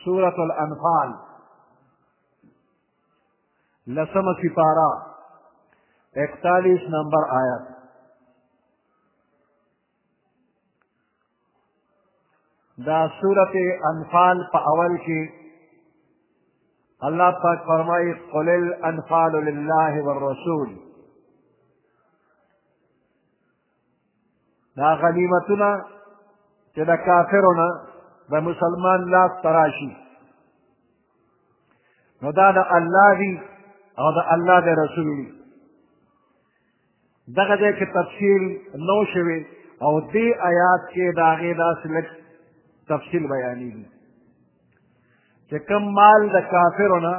سورة الانفال لسم سپارہ اکتالیس نمبر آیت دا سورت انفال په اول کې الله پاک فرمایي قل الانفال لله والرسول دا غنیمتونه چې د کافرو نه د مسلمان لاس ته راشي نو دا د الله دي او د الله د رسول دي دغه ځای کې تفصیل نو شوی او دې آیات کې د هغې داسې لږ تفصیل بیانېږي چې کوم مال د کافرو نه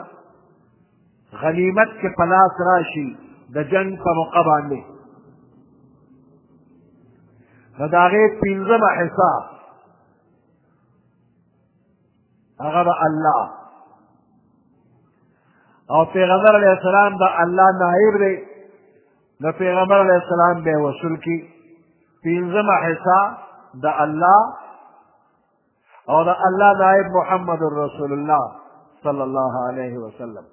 غنیمت کې په لاس راشي د جنګ په موقع باندې نو د هغې پنځمه حصه هغه به الله او پیغمبر علیه السلام به الله نایب دی نو پیغمبر علیه السلام به وصول کی پنځمه حصه د الله او د الله نائب محمد رسول الله صلی الله علیه وسلم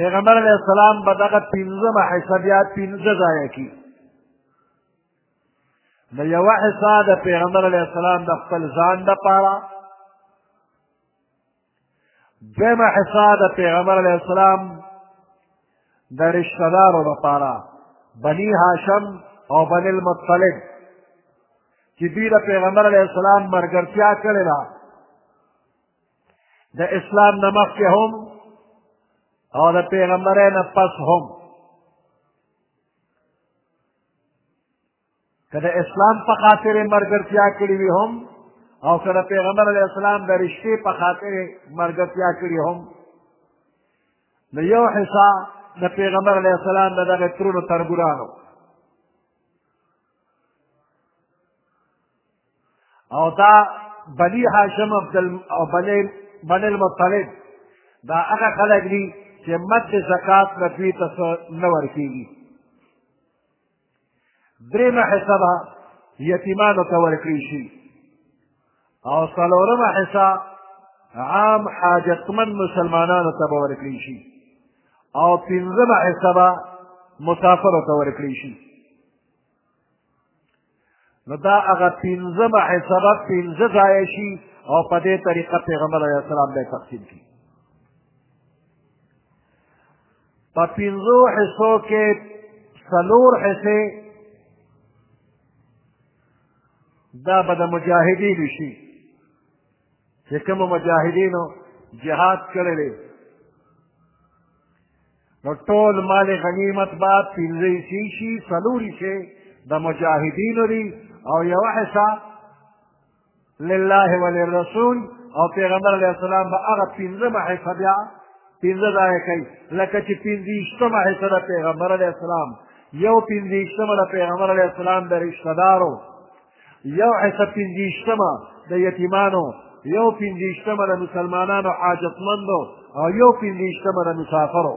پیغمبر علیه السلام به دغه پنځمه حصه بیا پنځه ځایه کړي نو یوه حصه د پیغمبر علیه السلام د خپل ځان دپاره دویمه حصه د پیغمبر علیه السلام د رشته دارو لپاره بني هاشم او بني المطلب چې دوی د پیغمبر علیه السلام ملګرتیا کړې ده د اسلام نه مخکې هم او د پیغمبرۍ نه پس هم که د اسلام په خاطر یې ملګرتیا کړې وي هم او که د پیغمبر علیه السلام د رشتې په خاطر یې ملګرتیا کړې هم نو یو حصه د پیغمبر علیه السلام د دغه ترونو تربورانو او دا بني هاشم عبد او بني بني المطلب دا هغه خلک دي چې مد زکات نه دوی ته نه ورکېږي درېمه حصه به یتیمانو ته ورکړی شي او څلورمه حصه عام حاجتمن مسلمانانو ته به ورکړی شي او پنځمه حصه به مسافرو ته ورکړی شي نو دا هغه پنځمه حصه به پنځه ځایه شي او په دې طریقه پیغمبر علیه السلام به یې تقسیم کړي په پنځو حصو کې څلور حصې دا به د مجاهدینو شي چې کومو مجاهدینو جهاد کړی دی نو ټول مال غنیمت به پنځه حصې شي څلور حصې د مجاهدینو دي او یوه حصه لله وللرسول او پیغمبر علیه السلام به هغه پنځمه حصه بیا پنځه ځایه کوي لکه چې پنځویشتمه حصه د پیغمبر علیه السلام یو پنځویشتمه د پیغمبر علیه السلام د رشتهدارو یو حصه پنځویشتمه د یتیمانو یو پنځویشتمه د مسلمانانو حاجتمندو او یو پنځویشتمه د مسافرو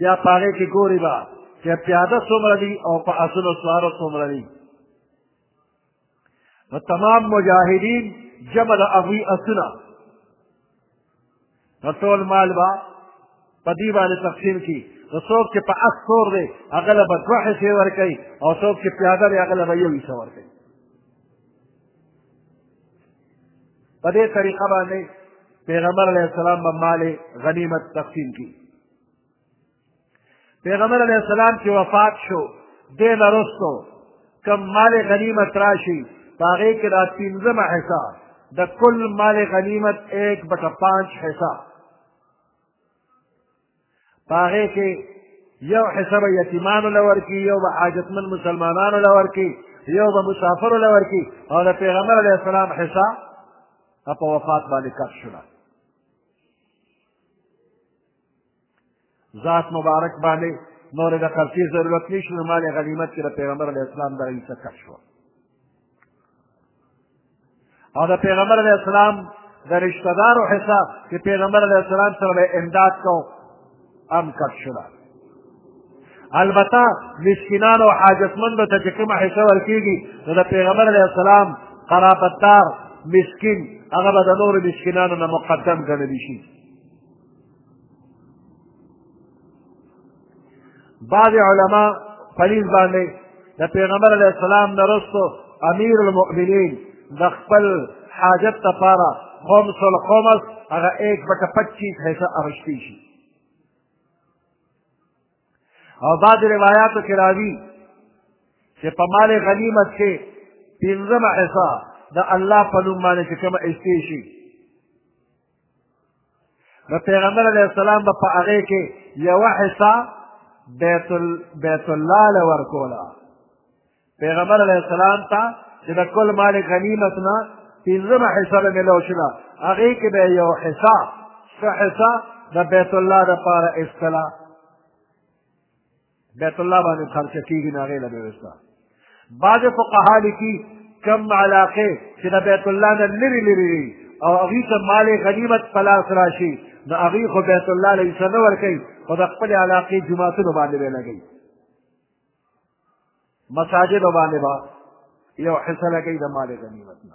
بیا په هغې کې ګوري به چې پیاده څومره دي او په اسونو سواره څومره دي نو تمام مجاهدین جمع د هغوی اسونه نو ټول مال به په دې باندې تقسیم کړي نو څوک چې په اس سور دی هغه له به دوه حصې ورکوي او څوک چې پیاده دی هغه له به یو حصه ورکوي په دې طریقه باندې پیغمبر علیه السلام به مال غنیمت تقسیم کی پیغمبر علیه السلام چې وفات شو دې نه وروسته کوم مال غنیمت راشي په هغې کې دا پنځمه حصه د کل مال غنیمت ایک بټه پانچ حصه په هغې کې یو حصه به یتیمانو له ورکړي یو به حاجتمن مسلمانانو له ورکړي یو به مسافرو له ورکړي او د پیغمبر علیه السلام حصه په وفات باندې کښ شوله ذات مبارک باندې نور د خرچې ضرورت نشو مال غنیمت کې د پیغمبر علیه السلام دغه حصه کښ شوه او د پیغمبر علیه السلام د رشته دارو حصه چې پیغمبر علیه السلام سره به امداد کو هم کټ شوه البته مسکینان او حاجتمندو ته چې کومه حصه ورکېږي نو د پیغمبر علیه السلام قرابتدار مسکین هغه به د نورو مسکینانو نه مقدم ګڼلی شي بعض علما پلیز باندې د پیغمبر علیه السلام نه رستو امیر المؤمنین د خپل حاجت لپاره خمس الخمس هغه ایک بټه پچیس حصه اغشتی شي او بعض روایاتو کې راځي چې په مال غنیمت کې پنځمه حصه د الله په نوم باندې چې کومه ایستې شي نو پیغمبر علیه السلام به په هغې کې یوه حصه بیت, ال... بیت الله له ورکوله پیغمبر علیه السلام ته چې د کل مال غنیمت نه پنځمه حصه به میلاو شوه هغې کې به یو حصه څه حصه د بیت الله دپاره ایستله بیت الله باندې خرچه کېږي نو هغې له به وسته بعضې فقها لیکي کم علاقې چې د بیت الله نه لرې لرې وي او هغوی ته مال غنیمت په لاس راشي نو هغوی خو بیت الله له حصه نه ورکوي خو د خپلې علاقې جوماتونو باندې به یې لګوي مساجدو باندې به یو حصه لګوي د مال غنیمت نه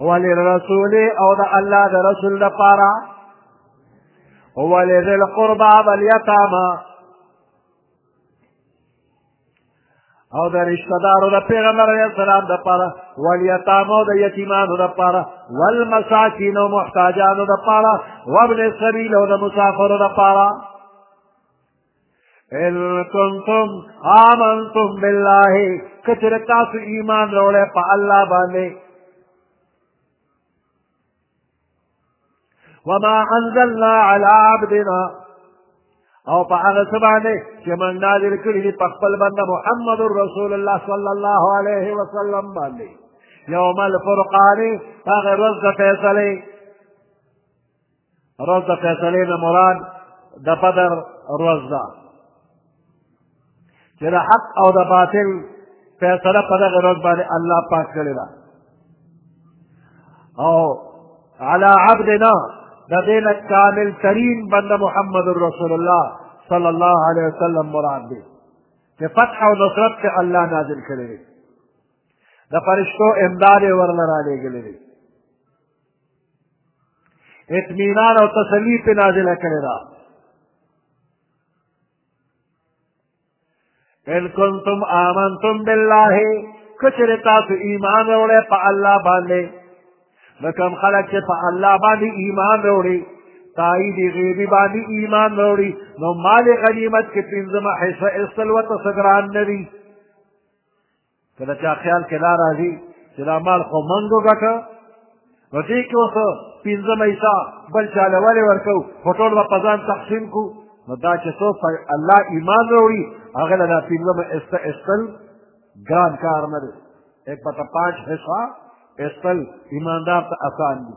وللرسول او د الله د رسول لپاره ولذي القربى واليتامى او د رشتدارو د پیغمبر علیه السلام د پاره والیتامو د یتیمانو د پاره والمساکین او محتاجانو د پاره وابن السبیل او د مسافرو د پاره ان کنتم آمنتم بالله کچر تاسو ایمان روڑے پا اللہ باندے وما انزلنا على عبدنا او په هغه څه باندې چې موږ نازل کړي دي په خپل بنده محمد رسول الله صلی الله علیه وسلم باندې یوم الفرقان هغه ورځ د فیصلې ورځ د فیصلې نه مراد د بدر ورځ ده چې د حق او د باطل فیصله په دغه ورځ باندې الله پاک کړې ده او على عبدنا د دې نه کامل ترین بنده محمد رسول الله صلی الله علیه وسلم مراد دی چې فتح او نصرت ته الله نازل کړی دی د فرشتو امداد یې ورله رالیږلی دی اطمینان او تسلی په نازله کړی ده ان کنتم آمنتم بالله کچر تاسو ایمان وروړی په الله باندې نو کوم خلک چې په الله باندې ایمان وروړي تایید غیبی باندې ایمان وروړي نو مال غنیمت کې پنځمه حصه استلوت سګران نه که د چا خیال کې دا راځي چې دا مال خو موږ وګټه نو دې کې اوس پنځمه حصه بل چا له ولې ورکوو خو ټول به په ځان تقسیم کړو نو دا چې څوک په الله ایمان راوړي هغه له دا پنځمه حصه ایستل ګران کار نه دی ایک پته پانچ حصه ایستل ایماندار ته اسان دي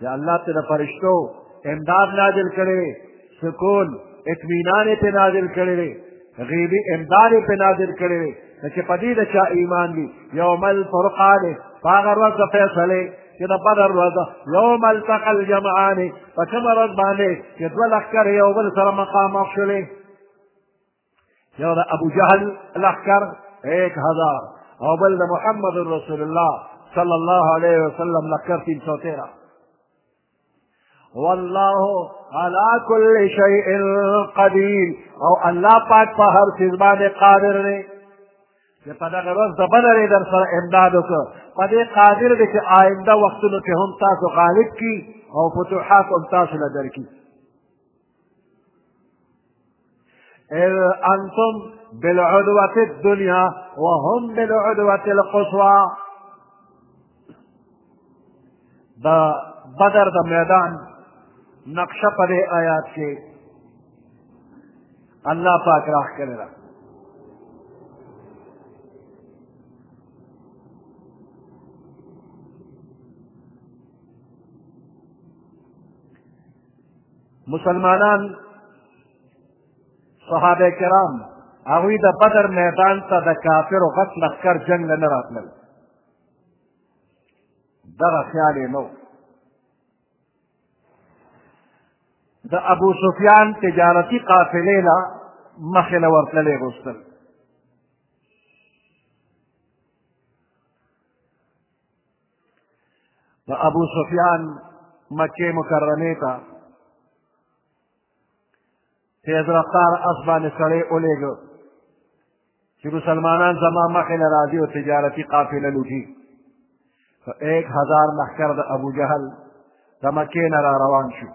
چې الله ته د فرشتو امداد نازل کړی سکون اطمینان یې پرې نازل کړی دی غیبي امداد یې پرې نازل کړی دی نو چې په دې د چا ایمان وي یوم الفرقان په هغه ورځ د فیصلې چې د بدر ورځ یوم التقى الجمعان په کومه ورځ باندې چې دوه لښکرې یو بل سره مخامخ شولې یو د ابو جهل لښکر ایک هزار او بل د محمد رسول الله صلی الله علیه وسلم لښکر تین سو تیرا والله على كل شيء قدير او الله پاک په هر څه باندې قادر دی چې په دغه ورځ د بدر یې در سره امداد وکړ په دې قادر دی چې آینده وختونو کې هم تاسو غالب کړي او فتوحات هم تاسو له درکړي اذ انتم بالعدوة الدنيا وهم بالعدوة القصوى دا بدر دا میدان نقشه په دې آیات کې الله پاک راخ کړی ده مسلمانان صحابه کرام هغوی د بدر میدان ته د کافرو غټ لښکر جنګ له نه راتلل دغه خیال یې نه د ابو سفیان تجارتي قافلې نه مخې له ورتللې غوښتل د ابو سفیان مکې مکرمې ته تیز رفتار اس باندې سړی ولېږه چې مسلمانان زما مخې له راځي او تجارتي قافله لوټي په ایک هزار لښکر د ابو جهل د مکې نه را روان شو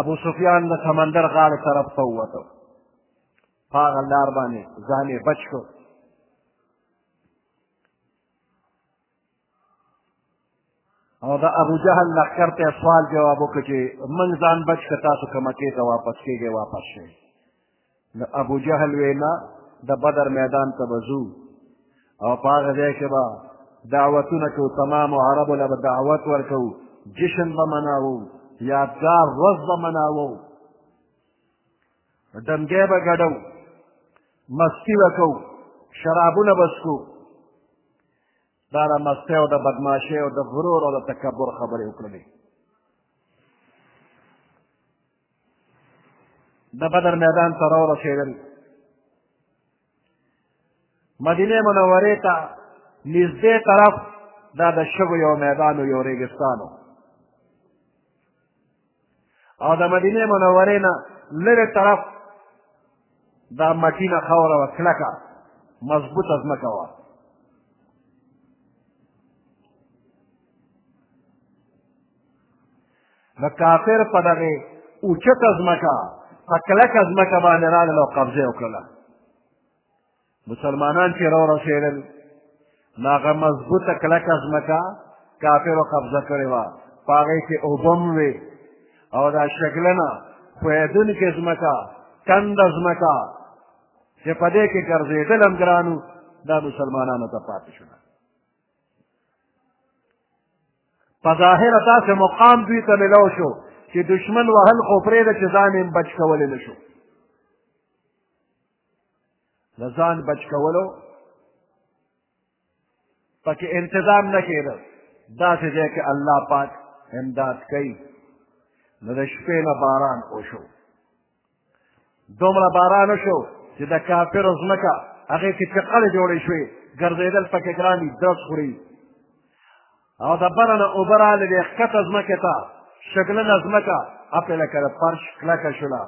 ابو سفیان د سمندر غاړې طرف ته ووته په هغه لار باندې ځان یې بچ کړو او د ابو جهل لښکر ته سوال جواب وکړو چې موږ ځان بچ که تاسو که مکې ته واپس کېږئ واپس شئ د ابو جهل وینا د بدر میدان ته به ځو او په هغه ځای کې به دعوتونه کوو تمامو عربو له به دعوت ورکوو جشن به مناوو یادګار ورځ به مناوو ډمګی به ګډو مستي به کوو شرابونه به څکو دا د مستۍ او د بدماشۍ او د غرور او د تکبر خبرې وکړلې د بدر میدان ته راورسېدل مدینه منورې ته نږدې طرف دا د شګو یو میدان و یو ریګستان و او د مدینې منورې نه لرې طرف دا مټینه خاوره وه کلکه مضبوطه ځمکه وه د کافر په دغې اوچته ځمکه په کلکه ځمکه باندې راغلل او قبضه یې وکړله مسلمانان چې راورسېدل نو هغه مضبوطه کلکه ځمکه کافرو قبضه کړې وه په هغې کې اوبه هم وې او دا شګلنه ښویېدونکې ځمکه تنده ځمکه چې په دې کې ګرځېدل هم ګران دا مسلمانانو ته پاتې شول په ظاهره داسې مقام دوی ته ملو شو چې دشمن وهل خو پرېږده چې ځان یې بچ کولی نه شو له ځان بچ کولو پکې انتظام نه کېده داسې ځای کې الله پاک امداد کوي نو د شپې نه باران وشو دومره باران وشو چې د کافرو ځمکه هغې کې چقړې جوړې شوې ګرځېدل پکې ګران دي درس خوري او د بره نه اوبه راغلې دې ښکته ځمکې ته شګلنه ځمکه هسې لکه د فرش کلکه شوله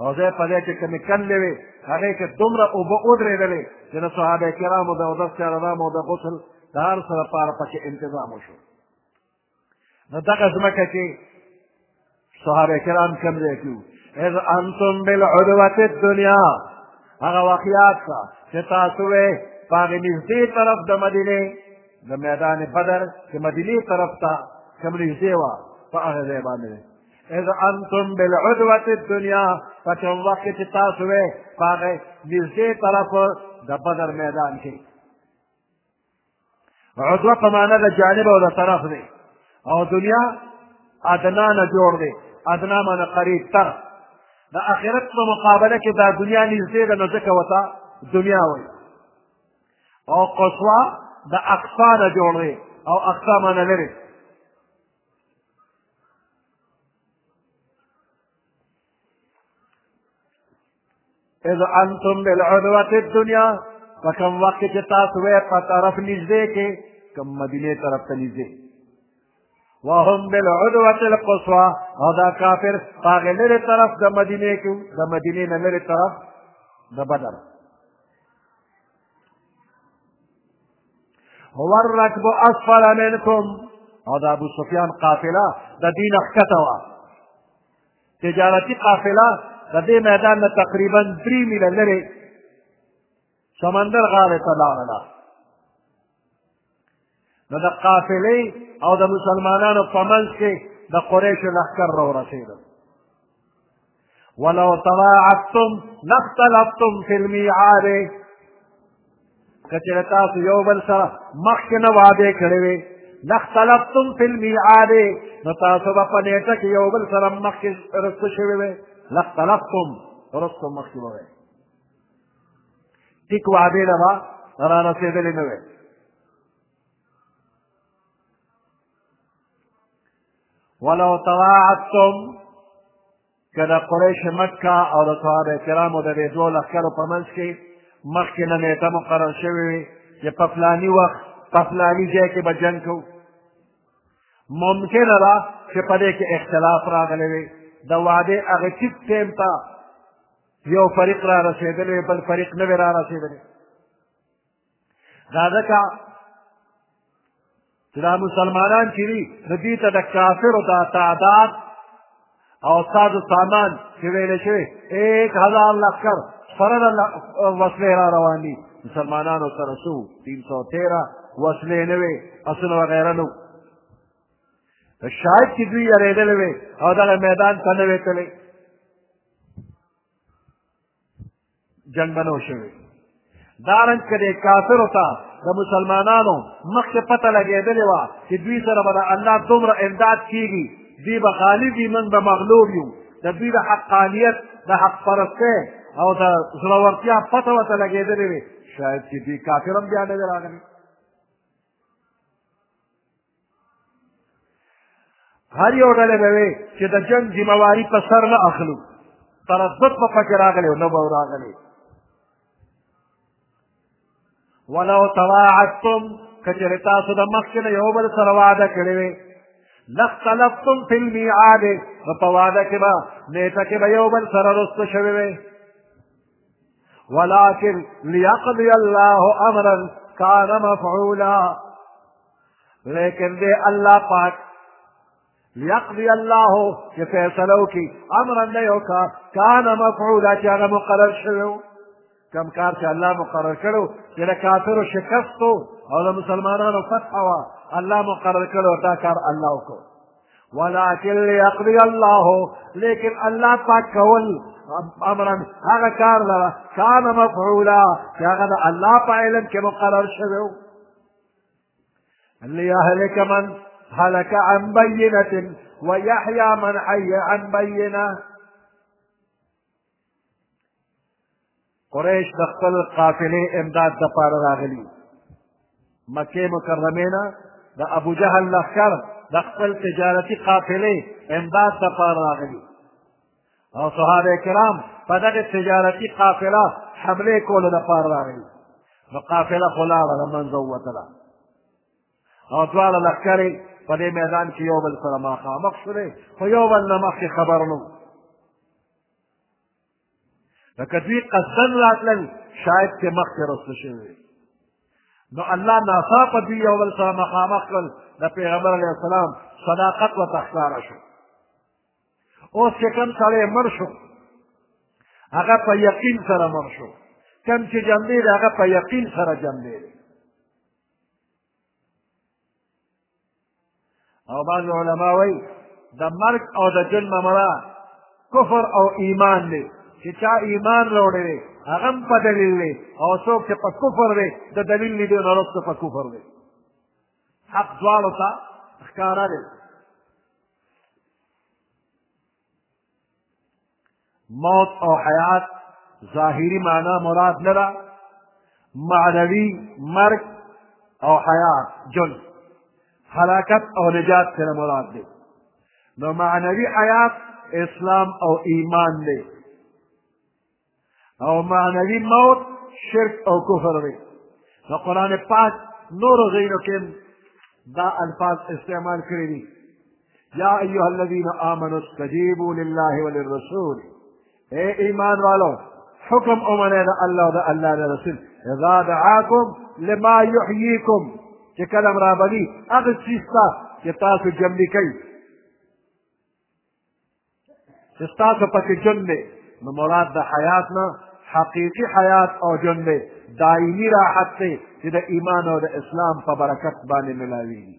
او ځای په ځای کې کومې کندې وې هغې کې دومره اوبه ودرېدلې چې د صحابه کرامو د اودس چارامو د غسل د هر څه لپاره پکې انتظام وشو نو دغه ځمکه کې صحابه کرام کم ځای کې اذ انتم بالعدوة الدنیا هغه واقعات ته چې تاسو وې په هغې نږدې طرف د مدینې د میدان بدر چې مدینې طرف ته کم نږدې وه په هغه ځای باندې اذ انتم بالعدوة الدنیا په کوم وخت کې چې تاسو وې په هغې نږدې طرف د بدر میدان کې عدوه په معنا د جانب او د طرف دی او دنیا ادنا نه جوړ دی ادنا معنا قریب تر د آخرت په مقابله کې دا دنیا نږدې ده نو ځکه ورته دنیا وایي او قصوا د اقصا نه جوړ دی او اقصا معنا لري اذ انتم بالعدوة الدنيا په کوم وخت کې تاسو وې په طرف نږدې کې کوم مدینه طرف ته نږدې وهم بالعدوة القصوى او دا کافر هغه لرې طرف د مدینه کې د مدینې نه لرې طرف د بدر هو الركب اسفل منكم او د ابو سفیان قافله د دین ښکته وه تجارتي قافله د دې میدان نه تقریبا درې میله لرې سمندر غاړې ته لاړله نو د قافلې او د مسلمانانو په منځ کې د قریشو لښکر راورسېده ولو تواعدتم لاختلفتم في الميعاد که چېرې تاسو یو بل سره مخکې نه وعدې کړې وې لاختلفتم فی المیعاد نو تاسو به په نېټه کې یو بل سره مخکې رسته شوي وې لاختلفتم رسته مخکې به وې ټیک وعدې له به رارسېدلې نه وې ولو تواعدتم که د قریش مکه او د صحابه کرامو د دې دوو لښکرو په منځ کې مخکې نه نېټه مقرر شوې وي چې په فلاني وخت په فلاني ځای کې به جنګ کوو ممکنه ده چې په دې کې اختلاف راغلی وي د وعدې هغه ټیټ ټیم ته یو فریق را رسېدلی بل فریق نه وي را رسېدلی دا ځکه چې دا مسلمانان چې دي نو دوی ته د کافرو دا تعداد او ساز و سامان چې ویل شوی ایک هزار لښکر سره د وسلې را روان دي مسلمانانو سره څو تین سو تېره وسلې نه وې اسونه وغیره نه شاید چې دوی یریدلې وې او دغه میدان ته نه وې تللی جنګ به نه و شوی دارنګ که دې کافرو ته د مسلمانانو مخکې پته لګېدلې وه چې دوی سره به د الله دومره امداد کېږي دوی به غالب وي موږ به مغلوب یو د دوی د حقانیت د حق پرستۍ او د زړورتیا پته ورته لګېدلې وي شاید چې دوی کافر هم بیا نه وي راغلي هر یو ډله به وي چې د جنګ ذمه واري په سر نه اخلو تردد په پکې راغلی او نه به راغلی ولو تواعدتم که چېرې تاسو د مخکې نه یو بل سره وعده کړې وي لاختلفتم فی المیعاد نو په وعده کې به نېټه کې به یو بل سره رسته شوې وي ولكن ليقضي الله امرا كان مفعولا لیکن دے اللہ پاک لیقضی اللہ کہ فیصلو کی امرا نیو کا کان مفعولا چی اغا مقرر شویو کم کار چې الله مقرر کړو چې د کافرو شکست او د مسلمانانو فتح وا الله مقرر کړو دا کار الله وکړو ولكن ليقضي الله لكن الله تكول امرا هذا كار لرا كان مفعولا هذا الله فعلا كمقرر شبه ليهلك من هلك عن بينة ويحيى من حي عن بينه قریش د خپل قافلې امداد دپاره راغلي مکې مکرمې نه د ابو جهل لښکر د خپل تجارتي قافلې امداد دپاره راغلي او صحابه کرام په دغه تجارتي قافله حملې کولو دپاره راغلي نو قافله خو لاړه له منځه ووتله او دواړه لښکرې په دې میدان کې یو بل سره مخامخ شولې خو یو بل نه مخکې خبر نه لکه دوی قصدن راتلل شاید چې مخکې رسته شوي نو الله ناڅاپه دوی یو بل سره مخامخ کړل د پیغمبر علیه السلام صداقت ورته ښکاره شو اوس چې کوم سړی مړ شو هغه په یقین سره مړ شو کوم چې جمدې دی هغه په یقین سره جمدې دی او بعض علما وایي د مرګ او د جن نه مراد کفر او ایمان دی چې چا ایمان راوړی دی هغه هم په دلیل دی او څوک چې په کفر دی د دلیل نه دی نو وروسته په کفر دی حق دواړو ته ښکاره دی موت او حیات ظاهری معنا مراد نه ده معنوي مرګ او حیات جن هلاکت او نجات سره مراد دی نو معنوي حیات اسلام او ایمان دی او معنوي موت شرک او کفر دی نو قرآن پاک نورو ځایونو کې دا الفاظ استعمال کړي دي یا ایها الذین آمنوا استجیبوا لله وللرسول اے ایمان والو حکم اومنه د الله د الله د رسول اذا دعاکم لما یحییکم چې کلم را بلی هغه چیز ته چې تاسو جمع کوي چې ستاسو پکې ژوند دی نو مراد د حیات نه حقیقي حیات او ژوند دی دایمي راحت دی چې د ایمان او د اسلام په برکت باندې ملاویږي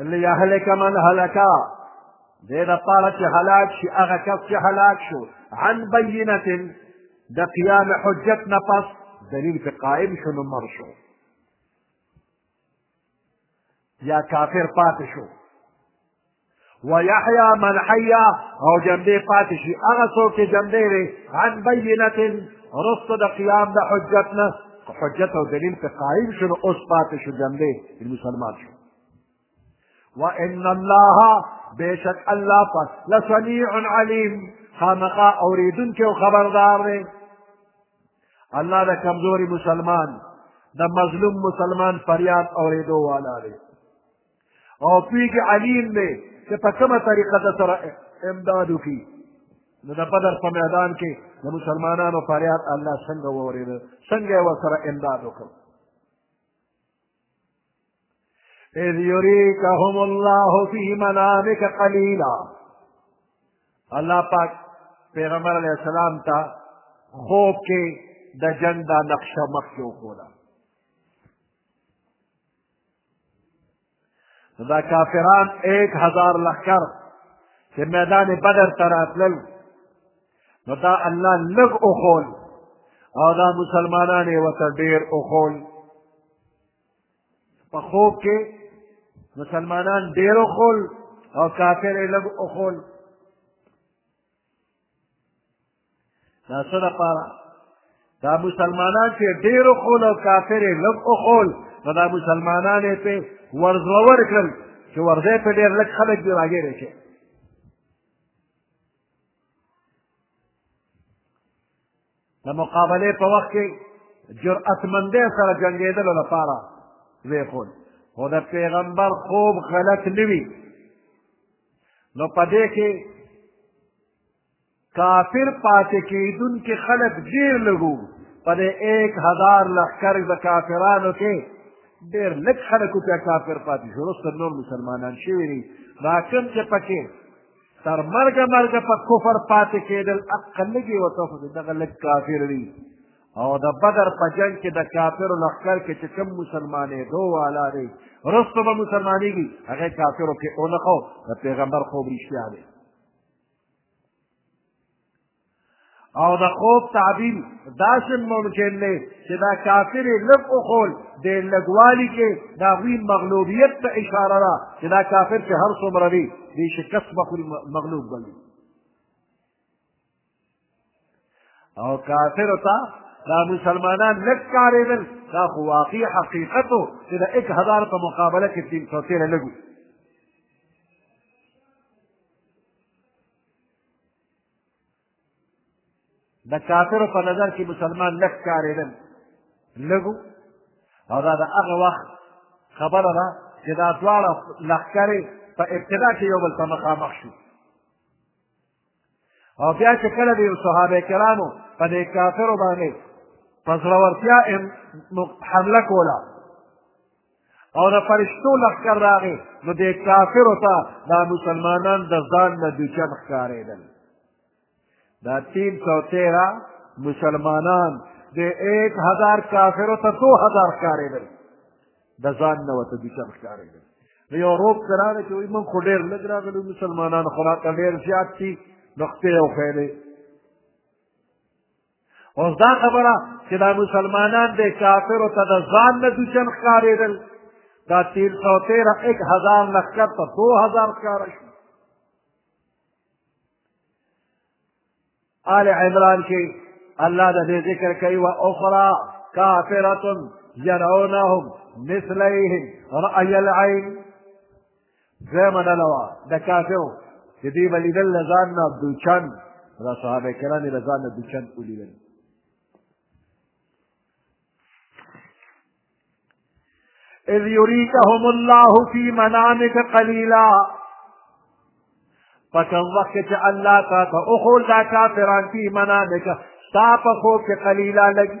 ليهلك من هلك دې د پاره چې هلاک شي هغه کس چې هلاک شو عن بینة د قیام حجت نه پس دلیل په قائم شو نو مر شو یا کافر پاتې شو ويحيى من حيا او جنبه پاتې شي هغه څوک چې جنبه وي عن بینة رسط د قیام د حجت نه حجت او دلیل په قائم شو نو اوس پاتې شو جنبه مسلمان شو وان الله بشک الله پاک لسمیع علیم خامخا اوریدونکی او خبردار دی الله د کمزوري مسلمان د مظلوم مسلمان فریاد اوریدو والا دی او پیږي علیم دی چې په کومه طریقه د سره امداد وکړي نو د بدر په میدان کې د مسلمانانو فریاد الله څنګه واورېده څنګه یې ورسره امداد وکړ اذ یریکهم الله فی منامک قلیلا الله پاک پیغمبر علیه السلام ته خوب کې د جنګ دا نقشه مخکې وښوده دا کافران ایک هزار لښکر چې میدان بدر ته راتلل نو دا الله لږ وښول او دا مسلمانان یې ورته ډېر وښول په خوب کې مسلمانان ډېر وښول او کافر یې لږ وښول دا څه دپاره دا مسلمانان چې ډېر وښول او کافر یې لږ وښول نو دا مسلمانان یې پرې ورزړور کړل چې ورځی پرې ډېر لږ خلک دې راګېری شي د مقابلې په وخت کې جرأتمندۍ سره جنګېدلو لپاره ویې ښود خو د پیغمبر خوب غلط نه وي نو په دې کې کافر پاتې کېدونکي خلک ډېر لږ وو په دې ایک هزار لښکر د کافرانو کې ډېر لږ خلکو ته کافر پاتې شو وروسته نور مسلمانان شوي دي دا کوم چې پکې تر مرګه مرګه په کفر پاتې کېدل اقل لږې ورته خو دغه لږ کافر وي او د بدر په جنګ کې د کافرو لښکر کې چې کوم مسلمانېدو والا دی وروسته به مسلمانېږي هغه کافرو کې ونښو د پیغمبر خوب رښتیا دی او د خوب تعبیر داسې ممکن دی چې دا کافر یې لږ وښول د لږوالي کې د هغوی مغلوبیت ته اشاره ده چې دا کافر چې هر څومره وي دې شکست به خوري مغلوب به وي او کافر ته دا مسلمانان لږ کارېدل دا خو واقعي حقیقت و چې د ایک هزار په مقابله کې تین سو تېره لږ د کافرو په نظر کې مسلمان لږ کارېدل لږ او دا د هغه وخت خبره ده چې دا دواړه لښکرې په ابتدا کې یو بل ته مخامخ شو او بیا چې کله د یو صحابه کرامو په دې کافرو باندې په زړورتیا حمله کوله او د فرشتو لښکر راغی نو دې کافرو ته دا مسلمانان د ځان نه دوچن ښکارېدل دا تین سو تیرا مسلمانان د ایک هزار کافرو ته دو هزار ښکارېدل د ځان نه ورته دوچن ښکارېدل نو یو روب ته راغی چې وایي موږ خو ډېر لږ راغلو مسلمانان خو راته ډېر زیات دي نو خپې وښیلې اوس دا خبره چې دا مسلمانان د کافرو ته د ځان نه دوچن ښکارېدل دا تین سو تیرہ ایک ہزار لشکر تو دو ہزار کا رش آل عمران کی اللہ نے ذکر کی و اخرا کافرتن یرونہم مثلیہم رأی العین دویمه ډله وه د کافرو چې دوی به لیدل له ځان نه دوچن دا صحابه کرام یې له ځان نه دوچن ولیدل اذ یریکهم الله فی منامک قلیلا پس وخت چې الله تا ته اخول دا کافران فی منامک ستا په خوب کې قلیلا لګي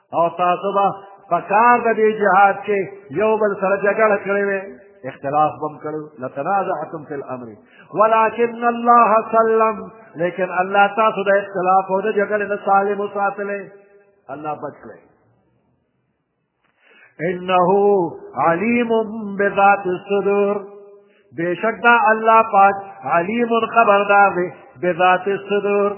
او تاسو به په کار د دې جهاد کې یو بل سره جګړه کړې وې اختلاف بم کړو لتنازعتم فی الامر ولكن الله سلم لیکن الله تاسو د اختلاف او د جګړې نه سالم وساتلې الله بچ کړې انه علیم بذات الصدور بشک دا الله پاک علیم خبردار دی بذات الصدور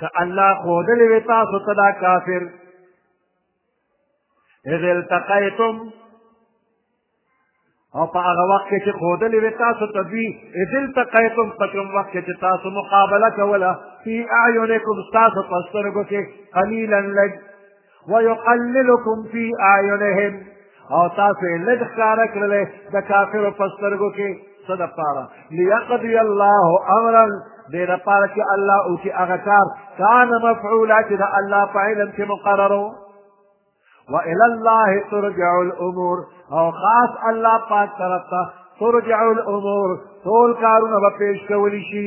که الله ښودلی وي تاسو ته دا کافر اذ التقیتم او په هغه وخت کې چې ښودلې وې تاسو ته دوی اذ التقیتم په کوم وخت کې چې تاسو مقابله کوله فی اعینکم ستاسو په سترګو کې قلیلا لږ ويقللكم في اعينهم او تاسو یې لږ ښکاره کړلی د کافرو په سترګو کې څه دپاره لیقضي الله امرا دې دپاره چې الله وکړي هغه کار کان مفعولا چې د الله په علم کې مقرر و وإلى الله ترجع الأمور او خاص الله پاک طرف ته ترجع الأمور ټول کارونه به پیش کولی شي